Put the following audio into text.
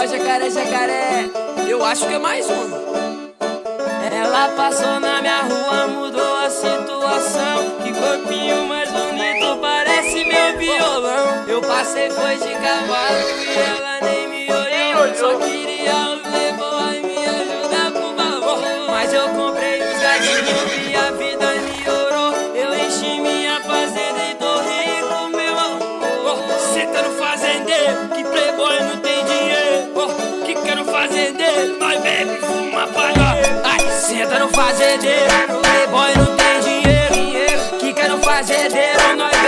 O jacaré, jacaré. Eu acho que é mais um. Ela passou na minha rua, mudou a situação. Que corpinho mais bonito, parece meu violão. Eu passei, foi de cavalo e ela nem me olhou. Só queria os playboy me ajudar por favor. Mas eu comprei os gatinhos e a vida melhorou. quiero, no hay